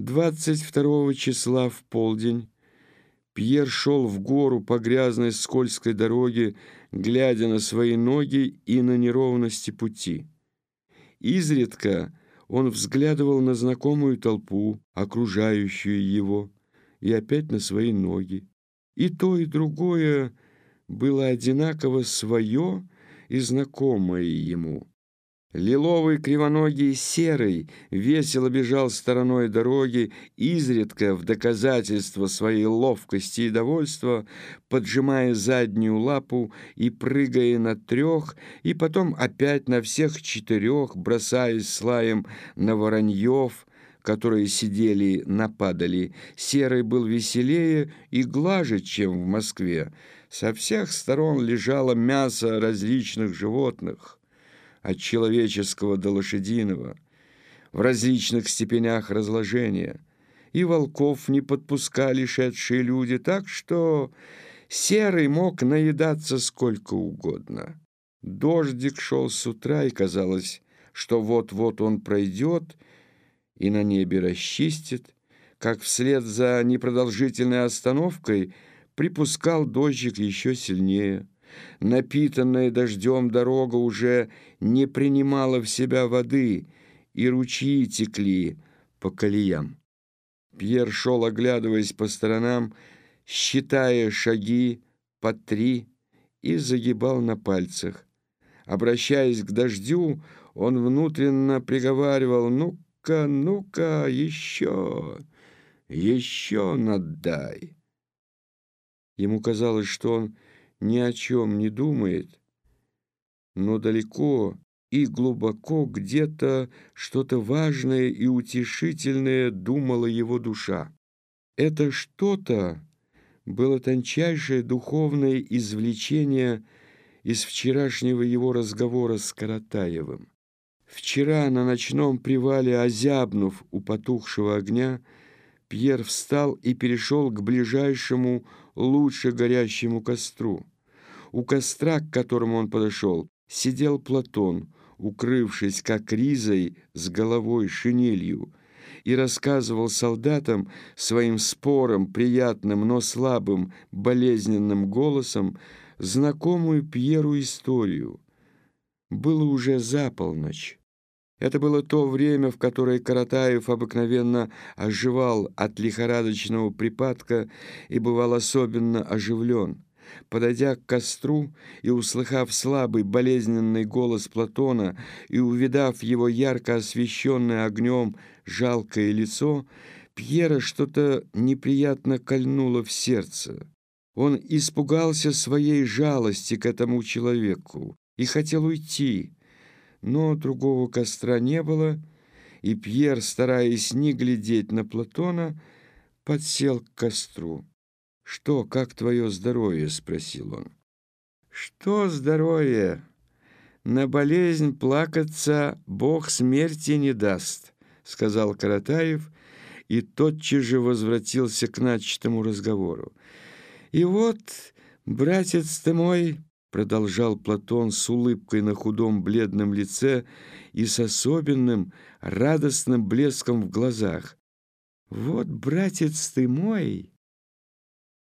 22 числа в полдень Пьер шел в гору по грязной скользкой дороге, глядя на свои ноги и на неровности пути. Изредка он взглядывал на знакомую толпу, окружающую его, и опять на свои ноги. И то, и другое было одинаково свое и знакомое ему. Лиловый кривоногий серый весело бежал стороной дороги, изредка в доказательство своей ловкости и довольства, поджимая заднюю лапу и прыгая на трех, и потом опять на всех четырех, бросаясь слаем на вороньев, которые сидели на падали. Серый был веселее и глаже, чем в Москве. Со всех сторон лежало мясо различных животных от человеческого до лошадиного, в различных степенях разложения, и волков не подпускали шедшие люди, так что серый мог наедаться сколько угодно. Дождик шел с утра, и казалось, что вот-вот он пройдет и на небе расчистит, как вслед за непродолжительной остановкой припускал дождик еще сильнее. Напитанная дождем дорога уже не принимала в себя воды, и ручьи текли по колеям. Пьер шел, оглядываясь по сторонам, считая шаги по три, и загибал на пальцах. Обращаясь к дождю, он внутренно приговаривал «Ну-ка, ну-ка, еще, еще надай». Ему казалось, что он ни о чем не думает, но далеко и глубоко где-то что-то важное и утешительное думала его душа. Это что-то было тончайшее духовное извлечение из вчерашнего его разговора с Каратаевым. Вчера на ночном привале, озябнув у потухшего огня, Пьер встал и перешел к ближайшему, лучше горящему костру. У костра, к которому он подошел, сидел Платон, укрывшись как ризой с головой шинелью, и рассказывал солдатам своим спором, приятным, но слабым, болезненным голосом знакомую Пьеру историю. Было уже за полночь. Это было то время, в которое Каратаев обыкновенно оживал от лихорадочного припадка и бывал особенно оживлен. Подойдя к костру и услыхав слабый болезненный голос Платона и увидав его ярко освещенное огнем жалкое лицо, Пьера что-то неприятно кольнуло в сердце. Он испугался своей жалости к этому человеку и хотел уйти, но другого костра не было, и Пьер, стараясь не глядеть на Платона, подсел к костру. «Что, как твое здоровье?» — спросил он. «Что здоровье? На болезнь плакаться Бог смерти не даст», — сказал Каратаев, и тотчас же возвратился к начатому разговору. «И вот, братец ты мой, продолжал Платон с улыбкой на худом бледном лице и с особенным радостным блеском в глазах. «Вот, братец ты мой!»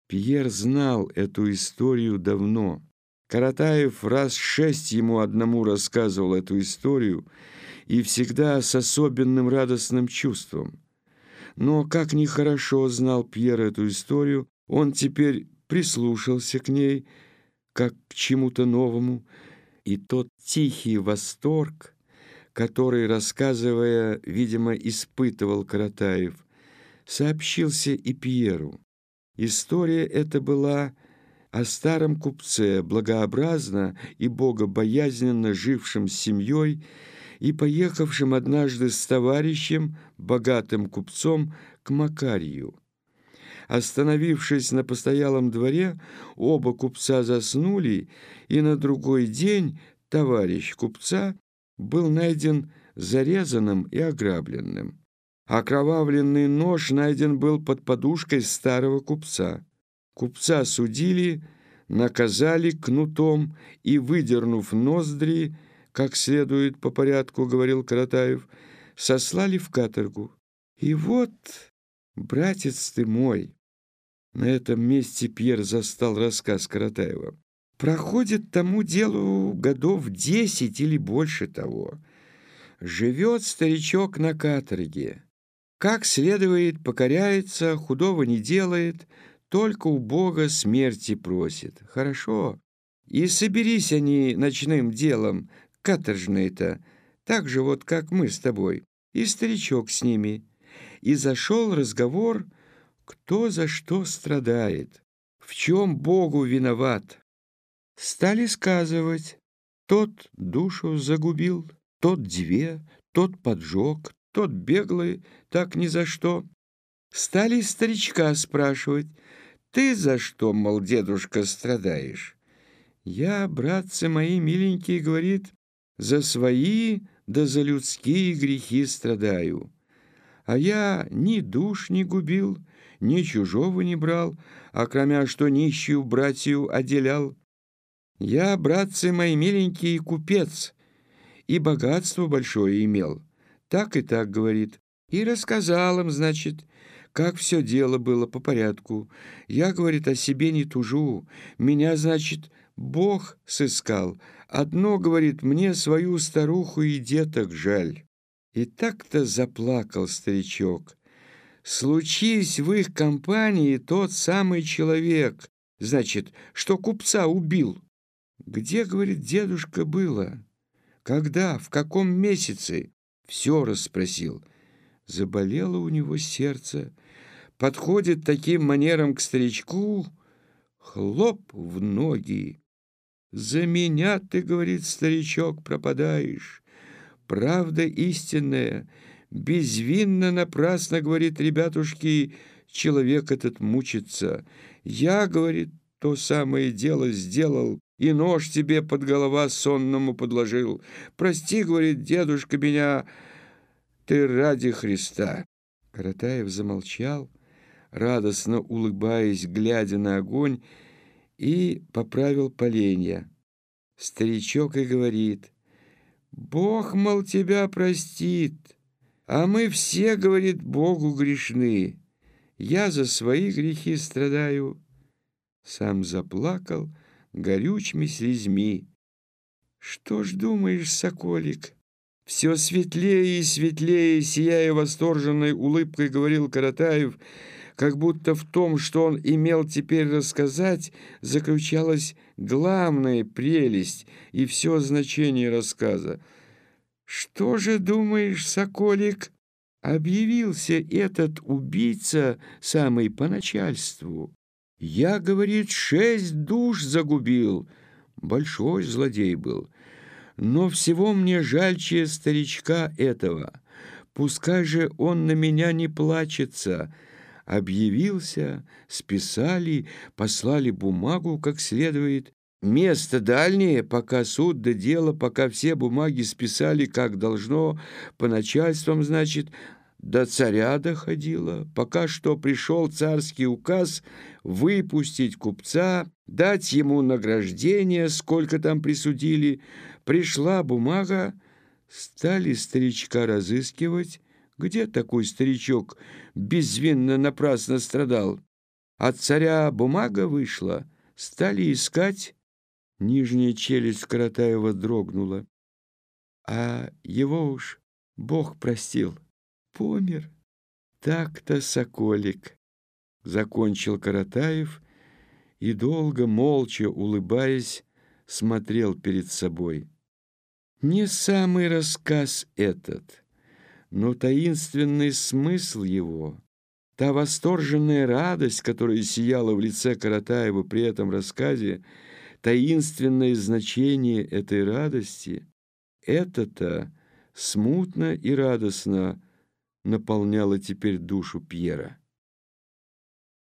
Пьер знал эту историю давно. Каратаев раз шесть ему одному рассказывал эту историю и всегда с особенным радостным чувством. Но как нехорошо знал Пьер эту историю, он теперь прислушался к ней, как к чему-то новому, и тот тихий восторг, который, рассказывая, видимо, испытывал Каратаев, сообщился и Пьеру. История эта была о старом купце, благообразно и богобоязненно жившем с семьей и поехавшем однажды с товарищем, богатым купцом, к Макарию. Остановившись на постоялом дворе, оба купца заснули, и на другой день товарищ купца был найден зарезанным и ограбленным. Окровавленный нож найден был под подушкой старого купца. Купца судили, наказали кнутом и, выдернув ноздри, как следует по порядку, говорил Каратаев, сослали в каторгу. И вот, братец ты мой, на этом месте Пьер застал рассказ Каратаева. Проходит тому делу годов десять или больше того. Живет старичок на каторге. Как следует, покоряется, худого не делает, только у Бога смерти просит. Хорошо. И соберись они ночным делом, каторжные-то, так же вот, как мы с тобой, и старичок с ними. И зашел разговор, кто за что страдает, в чем Богу виноват. Стали сказывать, тот душу загубил, тот две, тот поджег, тот беглый, так ни за что. Стали старичка спрашивать, ты за что, мол, дедушка, страдаешь? Я, братцы мои миленькие, говорит, за свои да за людские грехи страдаю. А я ни душ не губил, ни чужого не брал, а кроме что нищую братью отделял. Я, братцы мои миленькие, купец, и богатство большое имел. Так и так, говорит. И рассказал им, значит, как все дело было по порядку. Я, говорит, о себе не тужу. Меня, значит, Бог сыскал. Одно, говорит, мне свою старуху и деток жаль. И так-то заплакал старичок. Случись в их компании тот самый человек, значит, что купца убил. Где, говорит, дедушка было? Когда? В каком месяце? Все расспросил. Заболело у него сердце. Подходит таким манером к старичку, хлоп в ноги. «За меня, ты, — говорит старичок, — пропадаешь. Правда истинная, безвинно напрасно, — говорит ребятушки, — человек этот мучится. Я, — говорит, — то самое дело сделал, и нож тебе под голова сонному подложил. Прости, — говорит дедушка, — меня ты ради Христа». Каратаев замолчал, радостно улыбаясь, глядя на огонь, и поправил поленья. Старичок и говорит, «Бог, мол, тебя простит, а мы все, — говорит, — Богу грешны. Я за свои грехи страдаю». Сам заплакал горючими слезьми. «Что ж думаешь, соколик?» Все светлее и светлее, сияя восторженной улыбкой, говорил Каратаев — как будто в том, что он имел теперь рассказать, заключалась главная прелесть и все значение рассказа. «Что же думаешь, Соколик?» Объявился этот убийца самый по начальству. «Я, — говорит, — шесть душ загубил». Большой злодей был. Но всего мне жальче старичка этого. Пускай же он на меня не плачется» объявился, списали, послали бумагу как следует. Место дальнее, пока суд да дело, пока все бумаги списали, как должно, по начальствам, значит, до царя доходило, пока что пришел царский указ выпустить купца, дать ему награждение, сколько там присудили. Пришла бумага, стали старичка разыскивать, где такой старичок безвинно напрасно страдал? От царя бумага вышла, стали искать. Нижняя челюсть Каратаева дрогнула. А его уж Бог простил. Помер. Так-то, соколик. Закончил Каратаев и долго, молча улыбаясь, смотрел перед собой. Не самый рассказ этот — но таинственный смысл его, та восторженная радость, которая сияла в лице Каратаева при этом рассказе, таинственное значение этой радости, это-то смутно и радостно наполняло теперь душу Пьера.